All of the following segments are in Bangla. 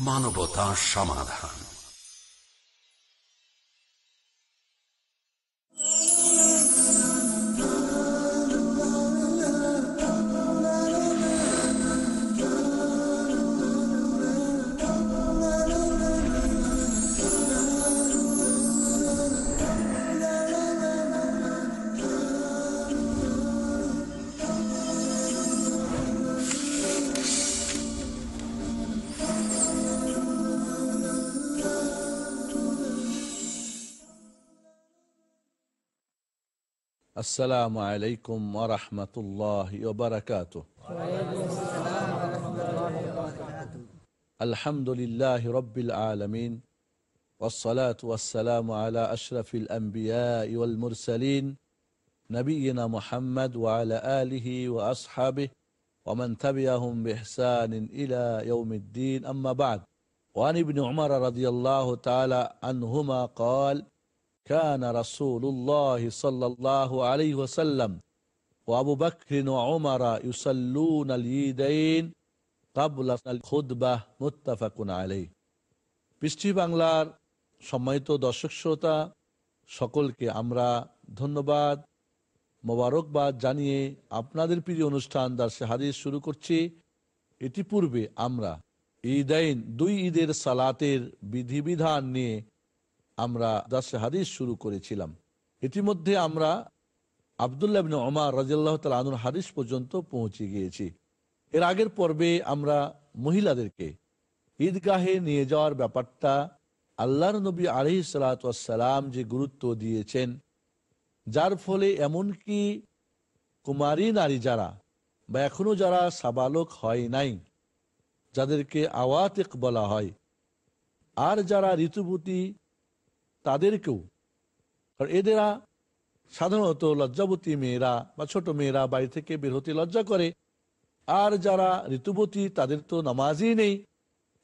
মানবতা সমাধান। السلام عليكم ورحمة الله وبركاته. الحمد لله رب العالمين والصلاة والسلام على أشرف الأنبياء والمرسلين نبينا محمد وعلى آله وأصحابه ومن تبعهم بإحسان إلى يوم الدين. أما بعد وعن ابن عمر رضي الله تعالى عنهما قال كان رسول الله صلى الله عليه وسلم وأبو بكر وعمر يصلون اليدين قبل الخطبة متفق عليه পৃষ্টি বাংলার সম্মানিত দর্শক শ্রোতা সকলকে আমরা ধন্যবাদ মোবারকবাদ জানিয়ে আপনাদের প্রিয় অনুষ্ঠান দার্সে হাদিস শুরু করছি ইতিপূর্বে আমরা ঈদাইন দুই ঈদের সালাতের বিধিবিধান নিয়ে আমরা দাসে হাদিস শুরু করেছিলাম। ইতিমধ্যে আমরা আবদুল্লাহ বিন ওমার রাজিয়াল্লাহ তাল আনুর হাদিস পর্যন্ত পৌঁছে গিয়েছি। এর আগের পর্বে আমরা মহিলাদেরকে ঈদগাহে নিয়ে যাওয়ার ব্যাপারটা আল্লাহর নবী আলহি সালাতাম যে গুরুত্ব দিয়েছেন, যার ফলে এমনকি কুমারী নারী যারা বা এখনও যারা সাবালক হয় নাই, যাদেরকে আওয়াতেক বলা হয়, আর যারা ঋতুবতী তাদেরকেও। এদেরা সাধারণত লজ্জাবতী মেয়েরা বা ছোট মেয়েরা বাড়ি থেকে বের হতে লজ্জা করে। আর যারা ঋতুবতী, তাদের তো নামাজই নেই।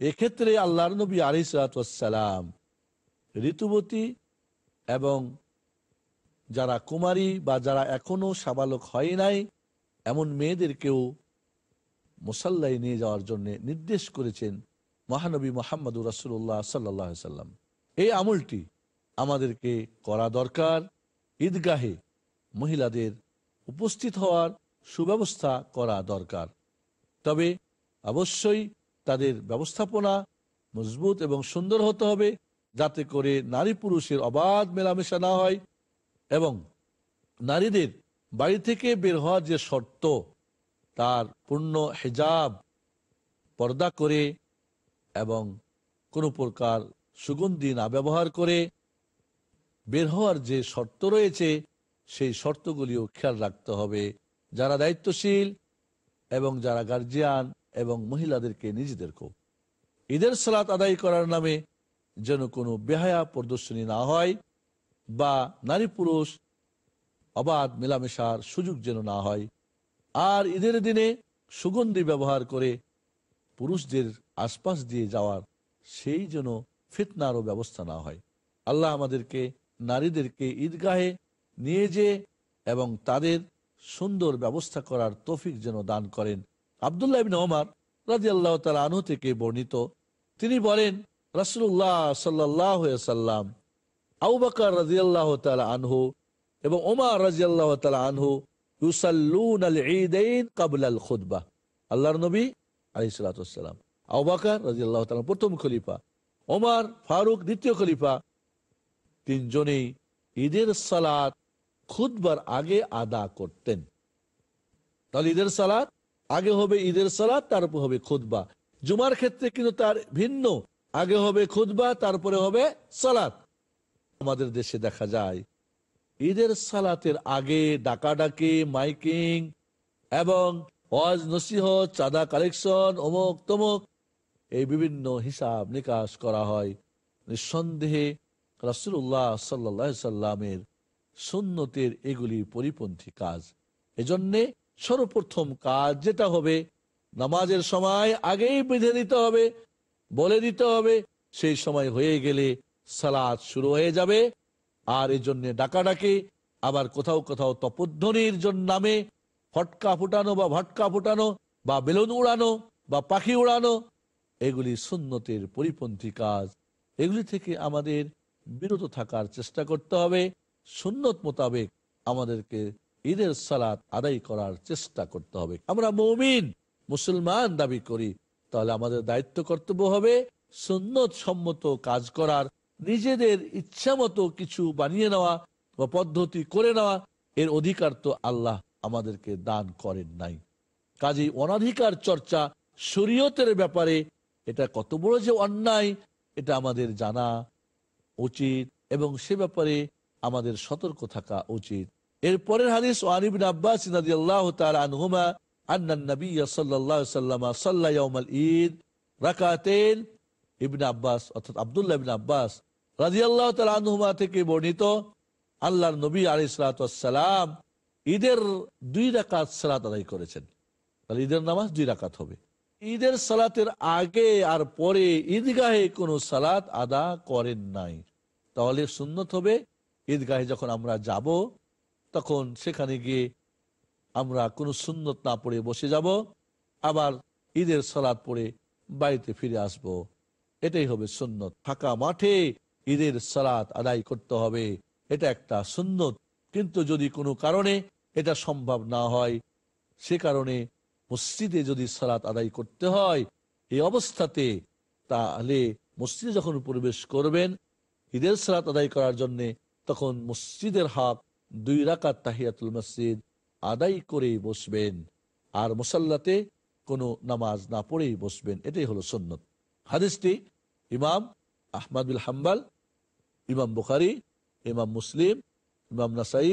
এক্ষেত্রে আল্লাহর নবী আলিসালাম ঋতুবতী এবং যারা কুমারী বা যারা এখনও সাবালক হয় নাই, এমন মেয়েদেরকেও মুসাল্লাই নিয়ে যাওয়ার জন্য নির্দেশ করেছেন মহানবী মোহাম্মদ রাসুল্লাহ সাল্লাহ সাল্লাম এই আমলটি আমাদেরকে করা দরকার। ঈদগাহে মহিলাদের উপস্থিত হওয়ার সুব্যবস্থা করা দরকার। তবে অবশ্যই তাদের ব্যবস্থাপনা মজবুত এবং সুন্দর হতে হবে, যাতে করে নারী পুরুষের অবাধ মেলামেশা না হয় এবং নারীদের বাড়ি থেকে বের হওয়ার যে শর্ত, তার পূর্ণ হেজাব পর্দা করে এবং কোনো প্রকার সুগন্ধি না ব্যবহার করে বের হওয়ার যে শর্ত রয়েছে, সেই শর্তগুলিও খেয়াল রাখতে হবে। যারা দায়িত্বশীল এবং যারা গার্জিয়ান এবং মহিলাদেরকে নিজেদেরকেও ঈদের সালাত আদায় করার নামে যেন কোনো বেহায়া প্রদর্শনী না হয় বা নারী পুরুষ অবাধ মেলামেশার সুযোগ যেন না হয়। আর ঈদের দিনে সুগন্ধি ব্যবহার করে পুরুষদের আশপাশ দিয়ে যাওয়ার সেই যেন ফিতনারও ব্যবস্থা না হয়। আল্লাহ আমাদেরকে নারীদেরকে ঈদগাহে নিয়ে যে এবং তাদের সুন্দর ব্যবস্থা করার তফিক যেন দান করেন। আবদুল্লাহ ওমার রাজি আল্লাহ তালা আনহু থেকে বর্ণিত, তিনি বলেন রাসুল্লাহ সাল্লাহ সাল্লাম আউবাকার রাজি আল্লাহ তালা আনহু এবং ওমার রাজি আল্লাহ তালা আনহু ইউসাল্লুন আল ঈদাইন কাবুল আল খুদ্া আল্লাহর নবী আলি সালাতাম আউবাকার রাজি আল্লাহ তালা প্রথম খলিফা, ওমার ফারুক দ্বিতীয় খলিফা তিনজনেই ঈদের সালাত খুদবার আগে আদা করতেন। তাহলে ঈদের সালাত আগে হবে ঈদের সালাত, তারপর হবে খুদবা জুমার ক্ষেত্রে কিন্তু তার ভিন্ন। আগে হবে খুদবা তারপরে হবে সালাত। আমাদের দেশে দেখা যায়, ঈদের সালাতের আগে ডাকাডাকি, মাইকিং এবং ওয়াজ নসিহ চাঁদা কালেকশন অমুক তমুক এই বিভিন্ন হিসাব নিকাশ করা হয়। নিঃসন্দেহে রাসুল্লাহ সাল্লা সাল্লামের সুন্নতের এগুলি পরিপন্থী কাজ। এজন্যে সর্বপ্রথম কাজ যেটা হবে, নামাজের সময় আগেই বেঁধে দিতে হবে, বলে দিতে হবে, সেই সময় হয়ে গেলে সালাদ শুরু হয়ে যাবে। আর এই জন্যে ডাকাডাকি, আবার কোথাও কোথাও তপধ্বনির জন্য নামে ফটকা ফুটানো বা ভটকা ফুটানো বা বেলুন উড়ানো বা পাখি উড়ানো, এগুলি সুন্নতের পরিপন্থী কাজ। এগুলি থেকে আমাদের বিরত থাকার চেষ্টা করতে হবে। সুন্নত মোতাবেক আমাদেরকে ঈদের সালাত আদায় করার চেষ্টা করতে হবে। আমরা মৌমিন, মুসলমান দাবি করি, তাহলে আমাদের দায়িত্ব কর্তব্য হবে সুন্নত সম্মত কাজ করার, নিজেদের ইচ্ছা মতো কিছু বানিয়ে নেওয়া বা পদ্ধতি করে নেওয়া। এর অধিকার তো আল্লাহ আমাদেরকে দান করেন নাই। কাজী অনাধিকার চর্চা শরীয়তের ব্যাপারে এটা কত বড় যে অন্যায়, এটা আমাদের জানা উচিত এবং সে ব্যাপারে আমাদের সতর্ক থাকা উচিত। এরপরের হাদিস ওয়ানিবিন আব্বাস সাল্লা ইয়াউমাল ঈদ অর্থাৎ আনহুমা থেকে বর্ণিত, আল্লাহর নবী ঈদের দুই রাকাত সালাত আদায় করেছেন। ঈদের নামাজ দুই রাকাত হবে। ঈদের সালাতের আগে আর পরে ঈদগাহে কোনো সালাত আদা করেন নাই। তাহলে সুন্নত হবে, ঈদগাহে যখন আমরা যাব, তখন সেখানে গিয়ে আমরা কোনো সুন্নত না পড়ে বসে যাব, আবার ঈদের সালাত পড়ে বাড়িতে ফিরে আসব। এটাই হবে সুন্নত। ফাঁকা মাঠে ঈদের সালাত আদায় করতে হবে, এটা একটা সুন্নত। কিন্তু যদি কোনো কারণে এটা সম্ভব না হয়, সে কারণে মসজিদে যদি সালাত আদায় করতে হয়, এই অবস্থাতে তাহলে মসজিদে যখন প্রবেশ করবেন, ঈদের সালাত আদায় করার জন্য তখন মসজিদের হক দুই রাকাত তাহিয়াতুল মসজিদ আদায় করেই বসবেন। আর মুসাল্লাতে কোনো নামাজ না পড়েই বসবেন, এটাই হলো সন্ন্যত হাদিসটি ইমাম আহমদ বিল হাম্বাল, ইমাম বুখারি, ইমাম মুসলিম, ইমাম নাসাই,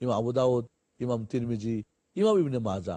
ইমাম আবু দাউদ, ইমাম তিরমিজি, ইমাম ইবনে মাজা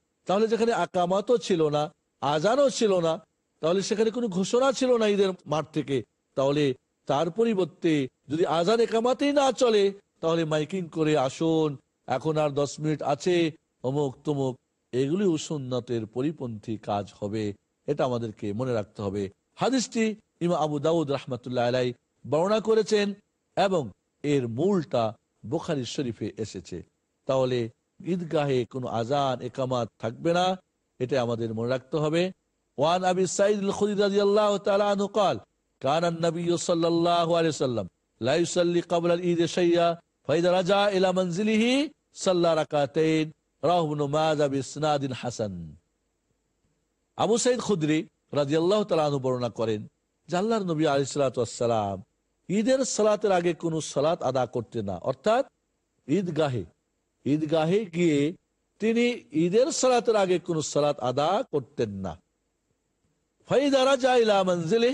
তাহলে যেখানে আকামাতও ছিল না, আজানও ছিল না, তাহলে সেখানে কোনো ঘোষণা ছিল না ঈদের মাঠ থেকে। তাহলে তার পরিবর্তে যদি আজান একামাতেই না চলে, তাহলে মাইকিং করে আসুন, এখন আর দশ মিনিট আছে, অমুক তমুক এগুলি সুন্নতের পরিপন্থী কাজ হবে, এটা আমাদেরকে মনে রাখতে হবে। হাদিসটি ইমা আবু দাউদ রহমতুল্লাহ আলাই বর্ণনা করেছেন এবং এর মূলটা বোখারি শরীফে এসেছে। তাহলে ঈদগাহে কোনো আজান, একামাত থাকবে না, এটা আমাদের মনে রাখতে হবে। ওয়ান আবি সাইদ খুদি সাইয়া ফাইদা রাজা ইলা মঞ্জিলিহি হাসান। আবু সাইদ খুদরি রাজি আল্লাহ তালু বর্ণনা করেন, যে আল্লাহর নবী আলিসাল্লাম ঈদের সালাতের আগে কোনো সালাত আদা করতেন না। অর্থাৎ ঈদগাহে ঈদগাহে গিয়ে তিনি ঈদের সালাতের আগে কোন সালাত আদা করতেন না। ফাইদারা যাইলা মঞ্জিলে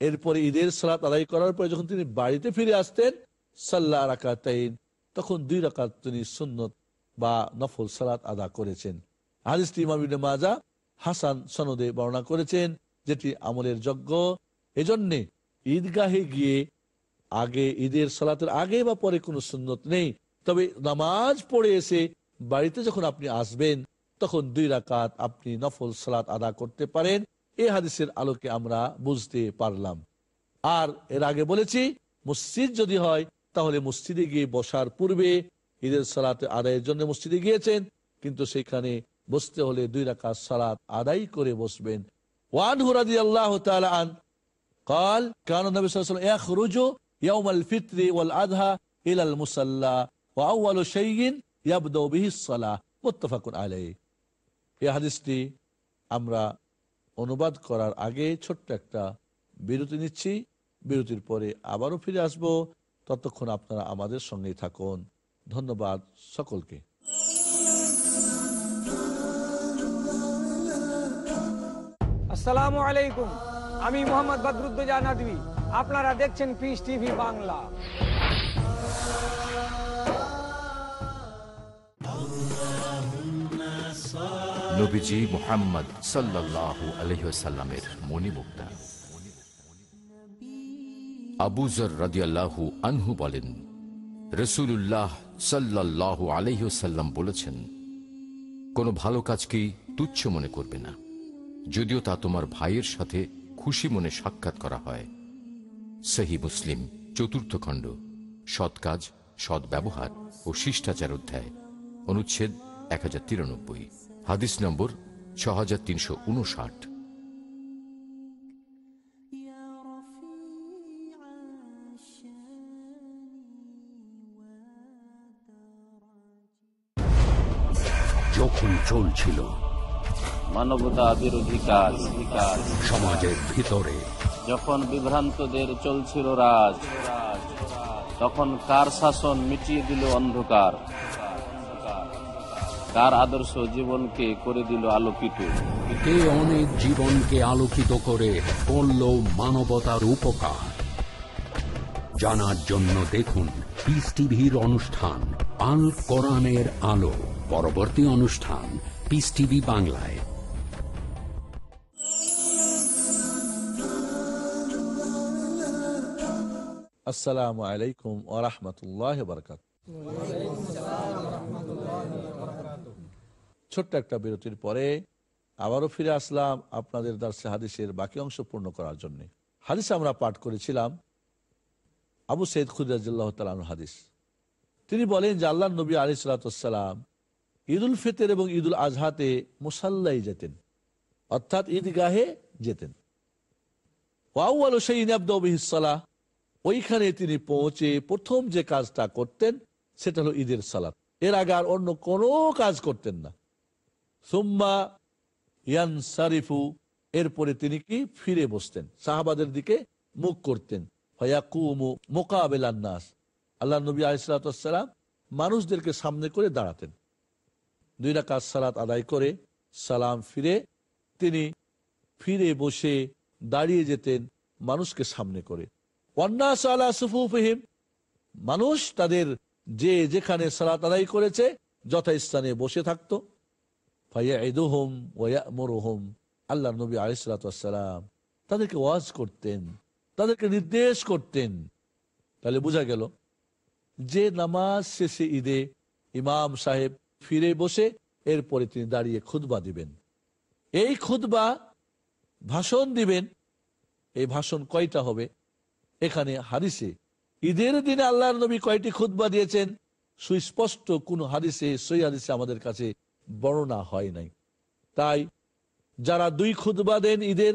এরপরে ঈদের সালাত আদায় করার পরে যখন তিনি বাড়িতে ফিরে আসতেন সাল্লাহ রাকাতাইন, তখন দুই রাকাত তিনি সুন্নত বা নফল সালাত আদা করেছেন। হাদিসটি ইমাম মাজা হাসান সনদে বর্ণনা করেছেন, যেটি আমলের যজ্ঞ এজন্যে ঈদগাহে গিয়ে আগে ঈদের সালাতের আগে বা পরে কোনো সুন্নত নেই তবে নামাজ পড়ে এসে বাড়িতে যখন আপনি আসবেন তখন দুই রাকাত আপনি নফল সালাত আদা করতে পারেন এই হাদিসের আলোকে আমরা বুঝতে পারলাম আর এর আগে বলেছি মসজিদ যদি হয় তাহলে মসজিদে গিয়ে বসার পূর্বে ঈদের সালাতে আদায়ের জন্য মসজিদে গিয়েছেন কিন্তু সেখানে বসতে হলে দুই রাকাত সালাত আদায় করে বসবেন ওয়ান হুরাদি আল্লাহ আন قال كان النبي صلى الله عليه وسلم يخرج يوم الفطر والأضحى إلى المصلى হাদিসটি আমরা অনুবাদ করার আগে ছোট্ট একটা বিরতি নিচ্ছি। বিরতির পরে আবারও ফিরে আসব। ততক্ষণ আপনারা আমাদের সঙ্গে থাকুন। ধন্যবাদ সকলকে। আসসালামু আলাইকুম। আমি মোহাম্মদ বদরুদ্দোজা নদী আপনারা দেখছেন পিস টিভি বাংলা। নবীজি মোহাম্মদ সাল্লাল্লাহু আলহিসাল্লামের মণিমুক্তা। আবুজর রাদিয়াল্লাহু আনহু বলেন রসুল্লাহ সাল্লাহ আলহ্লাম বলেছেন, কোনো ভালো কাজকেই তুচ্ছ মনে করবে না। যদিও তা তোমার ভাইয়ের সাথে খুশি মনে সাক্ষাৎ করা হয়। সহি মুসলিম, চতুর্থ খণ্ড, সৎ কাজ, সৎ ব্যবহার ও শিষ্টাচার অধ্যায়, অনুচ্ছেদ এক হাজার তিরানব্বই। হাদিস নম্বর ছ হাজার তিনশো উনষাট। যখন চলছিল মানবতা বিরোধী কাজ কাজ সমাজের ভিতরে যখন বিভ্রান্তদের চলছিল রাজ তখন কার শাসন মিটিয়ে দিল অন্ধকার? কার আদর্শ জীবনকে করে দিল আলোকিত। কে অনেক জীবনকে আলোকিত করে করল মানবতার উপকার? জানার জন্য দেখুন পিস টিভির অনুষ্ঠান আল কোরআনের আলো। পরবর্তী অনুষ্ঠান পিস টিভি বাংলায়। আসসালামু আলাইকুম ওরহমতুল্লাহ বরকাত ছোট্ট একটা বিরতির পরে আবারও ফিরে আসলাম আপনাদের দার্সে হাদিসের বাকি অংশ পূর্ণ করার জন্য। হাদিস আমরা পাঠ করেছিলাম, আবু সৈয়দ খুদাজ্লাহ হাদিস। তিনি বলেন যে আল্লাহ নবী আলি সালাতাম ঈদুল ফিতর এবং ঈদুল আজহাতে মুসাল্লাই যেতেন, অর্থাৎ ঈদগাহে যেতেন। ওয়াউল সেই আব্দাবিহিসাল্লাহ ওইখানে তিনি পৌঁছে প্রথম যে কাজটা করতেন সেটা হলো ঈদের সালাত। এর আগে আর অন্য কোনো কাজ করতেন না। এরপরে তিনি কি? ফিরে বসতেন। সাহাবাদের দিকে মুখ করতেন। মোকাবেলান্নাস আল্লাহ নবী আলিসাল্লাম মানুষদেরকে সামনে করে দাঁড়াতেন। দুই রাকাত সালাত আদায় করে সালাম ফিরে তিনি ফিরে বসে দাঁড়িয়ে যেতেন মানুষকে সামনে করে। সুফুফহিম, মানুষ তাদের যে যেখানে সালাত আদায় করেছে যথাস্থানে বসে থাকতো। ফাইয়া ইদুহম ওয়া মরুহম আল্লাহ নবী আলিসাল্লাম তাদেরকে ওয়াজ করতেন, তাদেরকে নির্দেশ করতেন। তাহলে বোঝা গেল, যে নামাজ শেষে ঈদে ইমাম সাহেব ফিরে বসে এরপরে তিনি দাঁড়িয়ে খুদবা দিবেন। এই খুদবা ভাষণ দিবেন। এই ভাষণ কয়টা হবে? এখানে হাদিসে ঈদের দিনে আল্লাহর নবী কয়টি খুদবা দিয়েছেন? সুস্পষ্ট কোন হাদিসে সই হাদিসে আমাদের কাছে বর্ণনা হয় নাই। তাই যারা দুই খুদবা দেন ঈদের,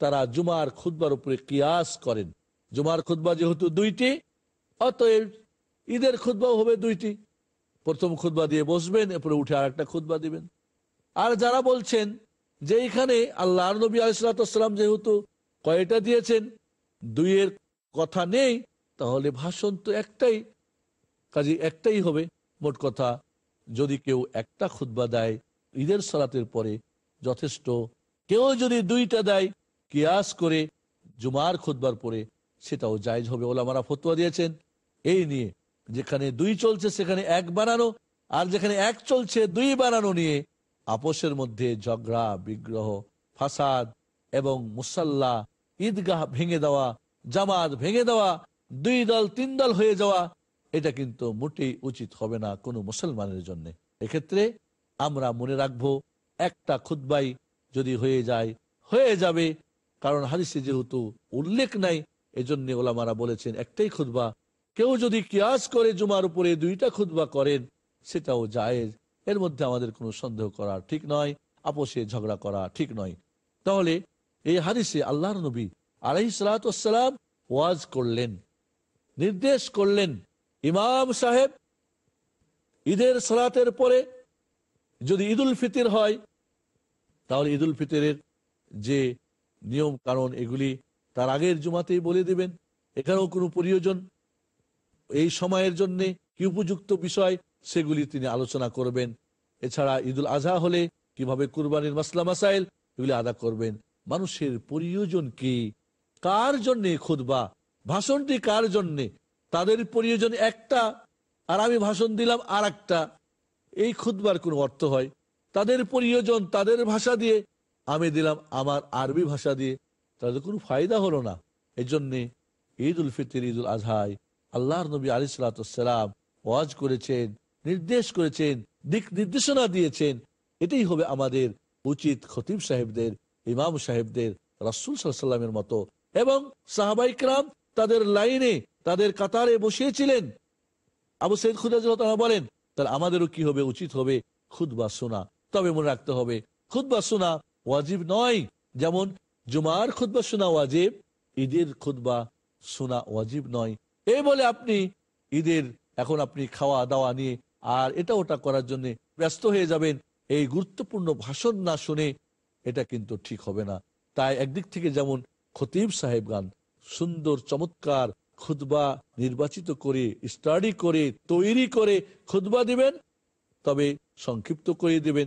তারা জুমার খুদবার উপরে কিয়াস করেন। জুমার খুদবা যেহেতু দুইটি, অতএব ঈদের খুদবাও হবে দুইটি। প্রথম খুদবা দিয়ে বসবেন, এরপরে উঠে আর একটা খুদবা দিবেন। আর যারা বলছেন যে এখানে আল্লাহ নবী আলিসাল্লাম যেহেতু কয়টা দিয়েছেন, দুইয়ের কথা নেই, তাহলে ভাষণ তো একটাই, কাজে একটাই হবে, মোট কথা যদি কেউ একটা খুদ্া দেয়, ঈদের সালাতের পরে যথেষ্ট। কেউ যদি দুইটা দেয়, কিয়াস করে জুমার খুদ্বার পরে সেটাও জায়জ হবে। ওলামারা ফতুয়া দিয়েছেন, এই নিয়ে যেখানে দুই চলছে সেখানে এক বানানো, আর যেখানে এক চলছে দুই বানানো নিয়ে আপোষের মধ্যে ঝগড়া, বিগ্রহ, ফাসাদ এবং মুসাল্লা, ঈদগাহ ভেঙে দেওয়া, জামাত ভেঙে দেওয়া, দুই দল, তিন দল হয়ে যাওয়া এটা কিন্তু মোটেই উচিত হবে না কোনো মুসলমানের জন্য। এক্ষেত্রে আমরা মনে রাখব, একটা খুদ্বাই যদি হয়ে যায়, হয়ে যাবে। কারণ হাদিসে যেহেতু উল্লেখ নাই, এজন্য ওলামারা বলেছেন, একটাই খুদ্া কেউ যদি কিয়াস করে জুমার উপরে দুইটা খুদ্া করেন, সেটাও জায়েজ। এর মধ্যে আমাদের কোনো সন্দেহ করা ঠিক নয়, আপোষে ঝগড়া করা ঠিক নয়। তাহলে এই হাদিসে আল্লাহর নবী আলাই ওয়াজ করলেন, নির্দেশ করলেন ইমাম সাহেব, ঈদের সালাতের পরে যদি ঈদুল ফিতির হয়, তাহলে ঈদুল ফিতরের যে নিয়ম কারণ এগুলি তার আগের জুমাতেই বলে দিবেন। এখানেও কোনো প্রয়োজন? এই সময়ের জন্য কি উপযুক্ত বিষয়? সেগুলি তিনি আলোচনা করবেন। এছাড়া ঈদুল আজহা হলে কীভাবে কুরবানির মাসলা মাসাইল, এগুলি আদা করবেন। মানুষের প্রয়োজন কি? কার জন্যে খুদবা ভাষণটি কার জন্যে? তাদের প্রয়োজন একটা, আর আমি ভাষণ দিলাম আর একটা এই খুদবার কোনো অর্থ হয়। তাদের প্রয়োজন তাদের ভাষা দিয়ে, আমি দিলাম আমার আরবি ভাষা দিয়ে। তাদের কোনো ফায়দা হলো না। এই জন্যে ঈদ উল ফিতর ঈদ উল আজহায়, আল্লাহর নবী আলী সালাতাম ওয়াজ করেছেন, নির্দেশ করেছেন, দিক নির্দেশনা দিয়েছেন। এটাই হবে আমাদের উচিত খতিব সাহেবদের, ইমাম সাহেবদের, রাসুল সাল্লামের মতো। এবং সাহাবাইকরাম তাদের লাইনে তাদের কাতারে বসিয়েছিলেন। আবু সৈদ খুদাজ বলেন, তাহলে আমাদেরও কি হবে? উচিত হবে খুদবা শোনা। তবে মনে রাখতে হবে খুদবা শোনা ওয়াজিব নয়। যেমন, জুমার খুদবা শোনা ওয়াজিব, ঈদের খুদবা শোনা ওয়াজিব নয়। এই বলে আপনি ঈদের এখন আপনি খাওয়া দাওয়া নিয়ে আর এটা ওটা করার জন্য ব্যস্ত হয়ে যাবেন, এই গুরুত্বপূর্ণ ভাষণ না শুনে এটা কিন্তু ঠিক হবে না। তাই একদিক থেকে যেমন খতিব সাহেবগান সুন্দর, চমৎকার খুদবা নির্বাচিত করে স্টাডি করে, তৈরি করে খুদবা দিবেন, তবে সংক্ষিপ্ত করে দিবেন।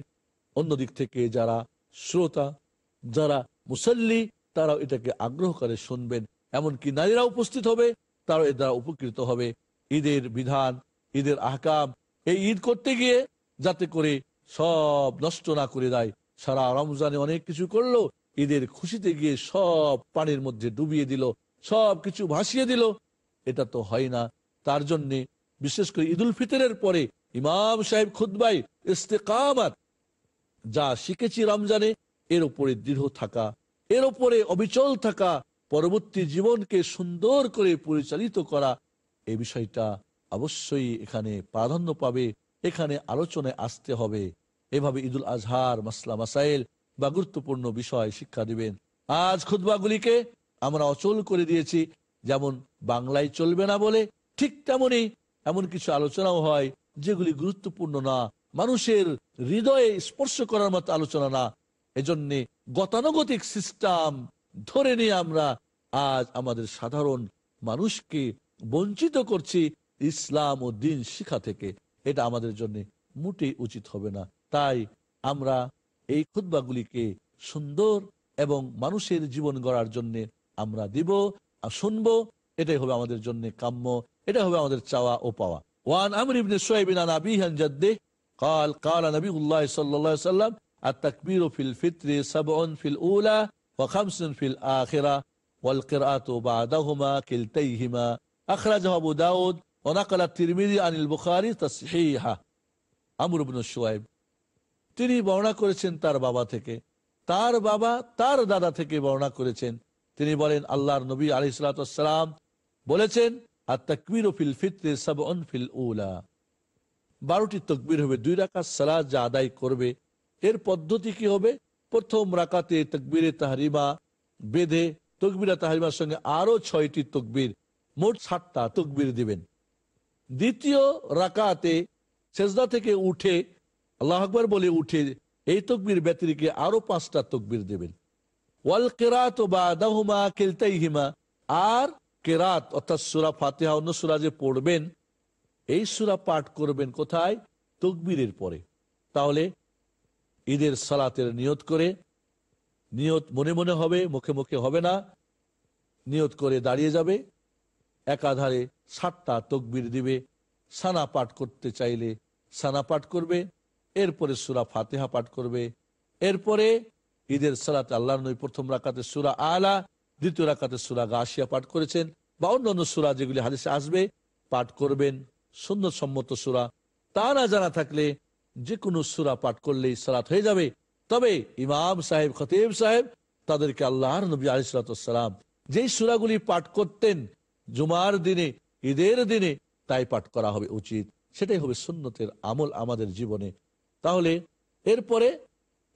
অন্যদিক থেকে যারা শ্রোতা, যারা মুসল্লি, তারাও এটাকে আগ্রহ করে শুনবেন। এমনকি নারীরা উপস্থিত হবে, তারাও এর দ্বারা উপকৃত হবে। ঈদের বিধান, ঈদের আহকাম, এই ঈদ করতে গিয়ে যাতে করে সব নষ্ট না করে দেয়। সারা রমজানে অনেক কিছু করল, ঈদের খুশিতে গিয়ে সব পানির মধ্যে ডুবিয়ে দিল, সব কিছু ভাসিয়ে দিল। এটা তো হয় না। তার জন্যে বিশেষ করে ঈদুল ফিতরের পরে ইমাম সাহেব খুদ্বাই ইস্তেকামাত, যা শিখেছি রমজানে, এর উপরে দৃঢ় থাকা, এর উপরে অবিচল থাকা, পরবর্তী জীবনকে সুন্দর করে পরিচালিত করা এই বিষয়টা অবশ্যই এখানে প্রাধান্য পাবে, এখানে আলোচনায় আসতে হবে। এভাবে ঈদুল আজহার মাসলা মাসাইল বা গুরুত্বপূর্ণ বিষয় শিক্ষা দিবেন। আজ খুদবাগুলিকে আমরা অচল করে দিয়েছি যেমন বাংলায় চলবে না বলে ঠিক তেমনই এমন কিছু আলোচনাও হয় যেগুলি গুরুত্বপূর্ণ না। মানুষের হৃদয়ে স্পর্শ করার মতো আলোচনা না। এজন্যে গতানুগতিক সিস্টেম ধরে নিয়ে আমরা আজ আমাদের সাধারণ মানুষকে বঞ্চিত করছি ইসলাম ও দিন শিখা থেকে। এটা আমাদের জন্য মোটেই উচিত হবে না। তাই আমরা এই খুদ্বাগুলিকে সুন্দর এবং মানুষের জীবন গড়ার জন্য আমরা দিব। আর শুনবো এটাই হবে আমাদের জন্য কাম্য এটা হবে আমাদের চাওয়া ও পাওয়া ওয়ান আমর ইবনে সুহাইবিন আন আবিহি আন জাদ্দিহি قال قال نبي الله صلى الله عليه وسلم التكبير في الفطر سبع في الأولى وخمس في الآخرة والقراءة بعدهما كلتيهما أخرجه أبو داود ونقل الترمذي عن البخاري تصحيحه আমর ইবনে সুহাইব তিনি বর্ণনা করেছেন তার বাবা থেকে তার বাবা তার দাদা থেকে বর্ণনা করেছেন তিনি বলেন, আল্লাহর নবী আলী সালাম বলেছেন আর তকবির ফিল ফিত্রে সব ফিল উলা। বারোটি তকবির হবে, দুই রাকাত সালাদ যা আদায় করবে। এর পদ্ধতি কি হবে? প্রথম রাকাতে তকবিরে তাহারিমা বেঁধে, তকবিরা তাহারিমার সঙ্গে আরও ছয়টি তকবির, মোট সাতটা তকবির দিবেন। দ্বিতীয় রাকাতে সেজদা থেকে উঠে, আল্লাহ আকবর বলে উঠে, এই তকবির ব্যতিরিকে আরও পাঁচটা তকবির দেবেন। ওয়াল কেরাত বা দাহুমা কেলতাইহিমা। আর কেরাত, অর্থাৎ সুরা ফাতেহা, অন্য সুরা যে পড়বেন, এই সুরা পাঠ করবেন কোথায়? তকবীরের পরে। তাহলে ঈদের সালাতের নিয়ত করে, নিয়ত মনে মনে হবে, মুখে মুখে হবে না, নিয়ত করে দাঁড়িয়ে যাবে, একাধারে সাতটা তকবির দিবে, সানা পাঠ করতে চাইলে সানা পাঠ করবে, এরপরে সুরা ফাতেহা পাঠ করবে, এরপরে ঈদের সালাতে আল্লাহ নবী প্রথম রাকাতে সুরা আলা, দ্বিতীয় রাকাতে সুরা গাছিয়া পাঠ করেছেন বা অন্যান্য সুরা যেগুলি হাদিসে আসবে পাঠ করবেন। সুন্দর সম্মত সুরা। তা না জানা থাকলে যে কোনো সুরা পাঠ করলেই সালাত হয়ে যাবে। তবে ইমাম সাহেব, খতিব সাহেব তাদেরকে আল্লাহর নবী আলিসালাম যেই সুরাগুলি পাঠ করতেন জুমার দিনে, ঈদের দিনে তাই পাঠ করা হবে উচিত। সেটাই হবে সুন্নতের আমল আমাদের জীবনে। তাহলে এরপরে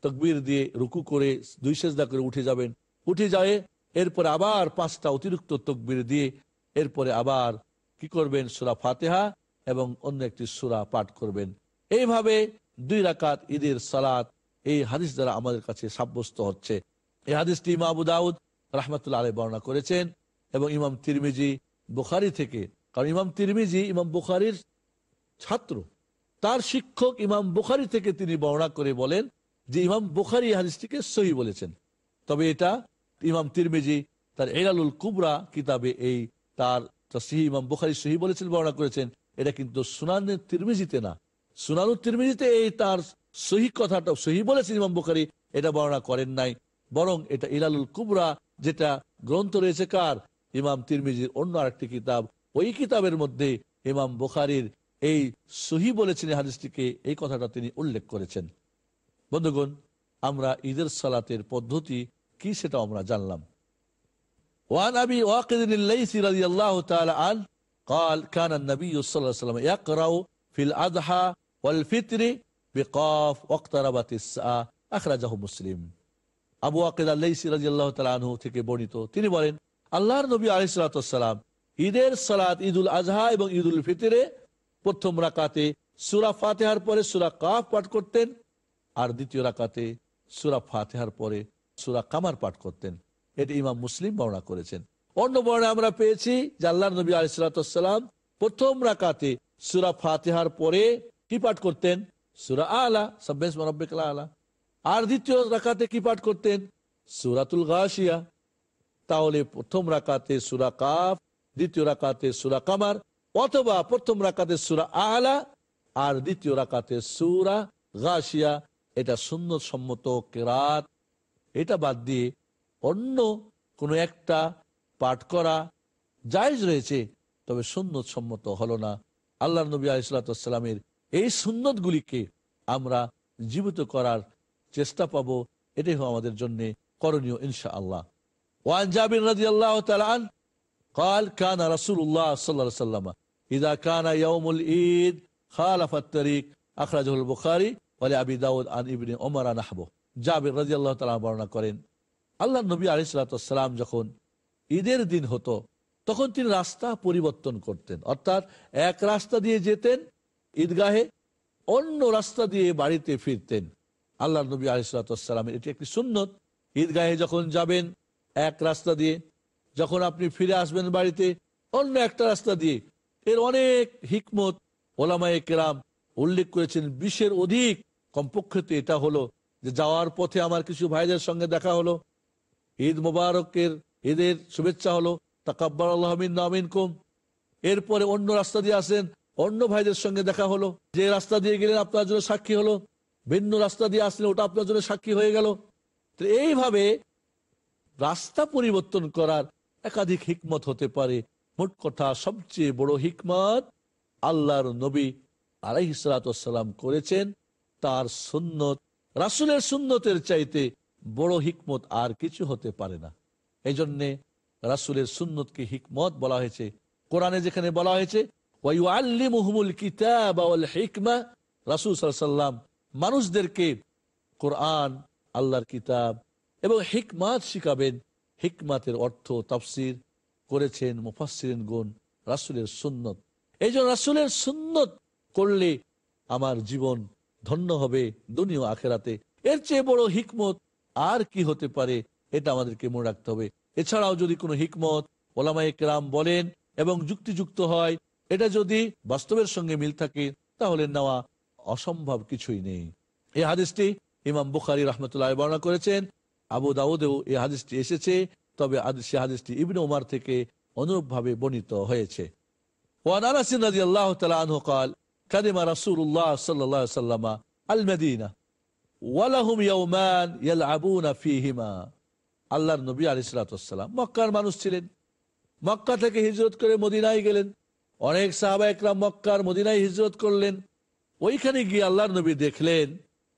তকবির দিয়ে রুকু করে দুই সেজদা করে উঠে যাবেন। উঠে যায়, এরপরে আবার পাঁচটা অতিরিক্ত তকবির দিয়ে এরপরে আবার কি করবেন? সুরা ফাতেহা এবং অন্য একটি সুরা পাঠ করবেন। এইভাবে দুই রাকাত ঈদের সালাত এই হাদিস দ্বারা আমাদের কাছে সাব্যস্ত হচ্ছে। এই হাদিসটি ইমাম আবু দাউদ রহমতুল্লাহ আলী বর্ণনা করেছেন এবং ইমাম তিরমিজি বুখারি থেকে। কারণ ইমাম তিরমিজি ইমাম বুখারির ছাত্র। তার শিক্ষক ইমাম বুখারি থেকে তিনি বর্ণনা করে বলেন যে ইমাম বুখারি হাদিসটিকে সহি বলেছেন। তবে এটা ইমাম তিরমিজি তার এরালুল কুবরা কিতাবে এই তার সহি ইমাম বুখারি সহি বলেছেন, বর্ণনা করেছেন। এটা কিন্তু সুনানের তিরমিজিতে না। সুনানুর তিরমিজিতে এই তার সহি কথাটা সহি বলেছেন ইমাম বুখারি, এটা বর্ণনা করেন নাই। বরং এটা ইলালুল কুবরা যেটা গ্রন্থ রয়েছে কার? ইমাম তিরমিজির অন্য আরেকটি কিতাব। ওই কিতাবের মধ্যে ইমাম বুখারির এই সহি বলেছেন হাদিসটিকে, এই কথাটা তিনি উল্লেখ করেছেন। বন্ধুগণ আমরা ঈদের সালাতের পদ্ধতি কি সেটা আমরা জানলাম وعن ابي واقد الليثي رضي الله تعالى عنه قال كان النبي صلى الله عليه وسلم يقرا في الاضحى والفطر بقاف واقتربت الساعه اخرجه مسلم আবু ওয়াকিদ আল্লাইসি রাজিয়াল্লাহ তাআলা আনহু থেকে বর্ণিত তিনি বলেন আল্লাহর নবী আলাইহিস সালাম ঈদের সালাত ঈদুল আজহা এবং ঈদুল ফিতরে প্রথম রাকাতে সূরা ফাতিহার পরে সূরা কাফ পাঠ করতেন আর দ্বিতীয় রাকাতে সুরা ফাতেহার পরে সুরা কামার পাঠ করতেন। এটি ইমাম মুসলিম বর্ণনা করেছেন। অন্য বর্ণে আমরা পেয়েছি আল্লাহ নবী আলিসাল্লাম প্রথম রাকাতে সুরা ফাতেহার পরে কি পাঠ করতেন? সুরা আলা সাব্বেস মরব্বিকালা আলা। আর দ্বিতীয় রাকাতে কি পাঠ করতেন? সুরাতুল গাশিয়া। তাহলে প্রথম রাকাতে সুরা কাফ, দ্বিতীয় রাকাতে সুরা কামার, অথবা প্রথম রাকাতে সুরা আলা, আর দ্বিতীয় রাকাতে সুরা গাশিয়া। এটা সুন্নত সম্মত কেরাত এটা বাদ দিয়ে অন্য কোনো একটা পাঠ করা জায়জ রয়েছে তবে সুন্নত সম্মত হলো না আল্লাহ নবী আলিসাল্লামের এই সুন্নতগুলিকে আমরা জীবিত করার চেষ্টা পাবো এটাই হলো আমাদের জন্য করণীয় ইনশা আল্লাহ ওয়ান জাবির রাজি আল্লাহ তালান قال كان رسول الله صلى الله عليه وسلم إذا كان يوم العيد خالف الطريق أخرجه البخاري বলে আবি দাউদ আন ইবনে ওমরা নাহবো জাবির রাজি আল্লাহ তালা বর্ণনা করেন, আল্লাহ নবী আলিসাল্লাম যখন ঈদের দিন হতো, তখন তিনি রাস্তা পরিবর্তন করতেন। অর্থাৎ এক রাস্তা দিয়ে যেতেন, ঈদগাহে অন্য রাস্তা দিয়ে বাড়িতে ফিরতেন। আল্লাহ নবী আলিসাল্লামের এটি একটি সুন্নত। ঈদগাহে যখন যাবেন, এক রাস্তা দিয়ে যখন আপনি ফিরে আসবেন বাড়িতে, অন্য একটা রাস্তা দিয়ে। এর অনেক হিকমত ওলামায়ে কেরাম উল্লেখ করেছেন বিশ্বের অধিক কমপক্ষে তো এটা হলো যে যাওয়ার পথে আমার কিছু ভাইদের সঙ্গে দেখা হলো। ঈদ মোবারকের, ঈদের শুভেচ্ছা হলো তাকাব্বার আল্লাহমিন নামিন কুম এরপরে অন্য রাস্তা দিয়ে আসেন, অন্য ভাইদের সঙ্গে দেখা হলো। যে রাস্তা দিয়ে গেলেন আপনার জন্য সাক্ষী হলো, ভিন্ন রাস্তা দিয়ে আসলেন, ওটা আপনার জন্য সাক্ষী হয়ে গেল। এইভাবে রাস্তা পরিবর্তন করার একাধিক হিকমত হতে পারে। মোট কথা, সবচেয়ে বড় হিকমত আল্লাহর নবী আলাইসালাম করেছেন। তার সুন্নত, রাসুলের সুন্নতের চাইতে বড় হিকমত আর কিছু হতে পারে না। এই জন্যে রাসুলের সুন্নতকে হিকমত বলা হয়েছে। কোরআনে যেখানে বলা হয়েছে মানুষদেরকে কোরআন, আল্লাহর কিতাব এবং হিকমাত শিখাবেন। হিকমাতের অর্থ তাফসির করেছেন মুফাসিন গুণ রাসুলের সুন্নত। এই জন্য রাসুলের সুন্নত করলে আমার জীবন ধন্য হবে দুনিয় আখেরাতে। এর চেয়ে বড় হিকমত আর কি হতে পারে, এটা আমাদেরকে মনে রাখতে হবে। এছাড়াও যদি কোনো হিকমত ওলামায় কেরাম বলেন এবং যুক্তিযুক্ত হয়, এটা যদি বাস্তবের সঙ্গে মিল থাকে, তাহলে নেওয়া অসম্ভব কিছুই নেই। এই হাদিসটি ইমাম বুখারি রহমতুল্লাহ বর্ণনা করেছেন। আবু দাউদেও এই হাদিসটি এসেছে, তবে সে হাদিসটি ইবিন উমার থেকে অনুরূপভাবে বর্ণিত হয়েছে। ওয়ান আল্লাহ তালা আনহ কাদিমা রাসুল্লাহ সাল্লাহ সাল্লামা আল মেদিনা ওয়ালাহুম ইয়ৌমান ইয়াল আবুনা ফিহিমা আল্লাহর নবী আলিসালাম মক্কার মানুষ ছিলেন। মক্কা থেকে হিজরত করে মদিনায় গেলেন। অনেক সাহাবা একরাম মক্কার মদিনায় হিজরত করলেন। ওইখানে গিয়ে আল্লাহর নবী দেখলেন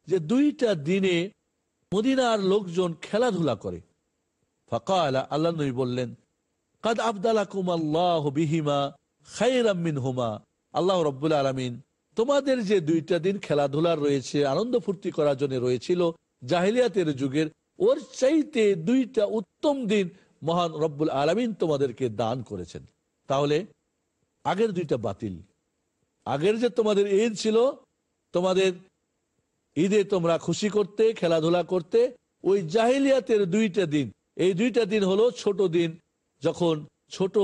যে দুইটা দিনে মদিনার লোকজন খেলাধুলা করে। ফাঁকা আলা আল্লাহ নবী বললেন, কাদ আবদালাকুম আল্লাহ বিহিমা খাই রাম্মিন হুমা আল্লাহ রব্বুল আলমিন তোমাদের যে দুইটা দিন খেলাধুলার রয়েছে, আনন্দ ফুর্তি করার জন্য রয়েছিল, জাহিলিয়াতের যুগের ওর চাইতে দুইটা উত্তম দিন মহান রব্বুল আলমিন তোমাদেরকে দান করেছেন। তাহলে আগের দুইটা বাতিল। আগের যে তোমাদের ঈদ ছিল, তোমাদের ঈদে তোমরা খুশি করতে, খেলাধুলা করতে, ওই জাহিলিয়াতের দুইটা দিন, এই দুইটা দিন হলো ছোট দিন, যখন ছোট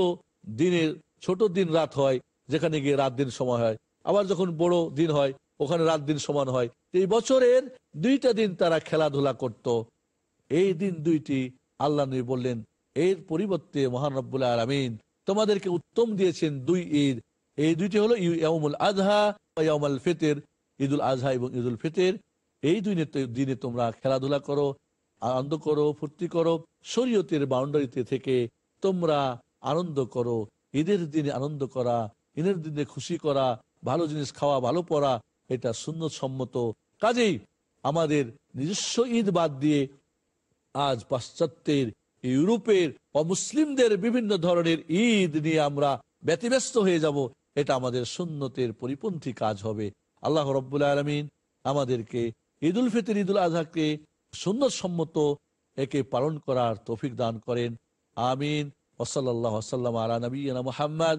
দিনের, ছোট দিন রাত হয় যেখানে গিয়ে রাত দিন সময় হয়। আবার যখন বড় দিন হয়, ওখানে রাত দিন সমান হয়। এই বছরের দুইটা দিন তারা খেলাধুলা করত। এই দিন দুইটি আল্লাহ নবী বললেন, এর পরিবর্তে মহানব্বুল্লাহ আলমিন তোমাদেরকে উত্তম দিয়েছেন দুই ঈদ। এই দুইটি হলো ইয়ামুল আজহা ইয়ামুল ফিতের। ঈদুল আজহা এবং ঈদুল ফিতের। এই দুই দিনে তোমরা খেলাধুলা করো, আনন্দ করো, ফুর্তি করো, শরীয়তের বাউন্ডারিতে থেকে তোমরা আনন্দ করো। ঈদের দিনে আনন্দ করা ঈদের দিনে খুশি করা, ভালো জিনিস খাওয়া, ভালো পড়া, এটা সুন্নত সম্মত কাজেই আমাদের নিজস্ব ঈদ বাদ দিয়ে আজ পাশ্চাত্যের, ইউরোপের অমুসলিমদের বিভিন্ন ধরনের ঈদ নিয়ে আমরা ব্যতিব্যস্ত হয়ে যাব। এটা আমাদের সুন্নতের পরিপন্থী কাজ হবে। আল্লাহ রব্বুল আলমিন আমাদেরকে ঈদ উল ফিতর ঈদ উল আজহাকে সুন্নত সম্মত একে পালন করার তৌফিক দান করেন। আমিন। ওসল্লাহ আলা নবীনা মুহাম্মদ।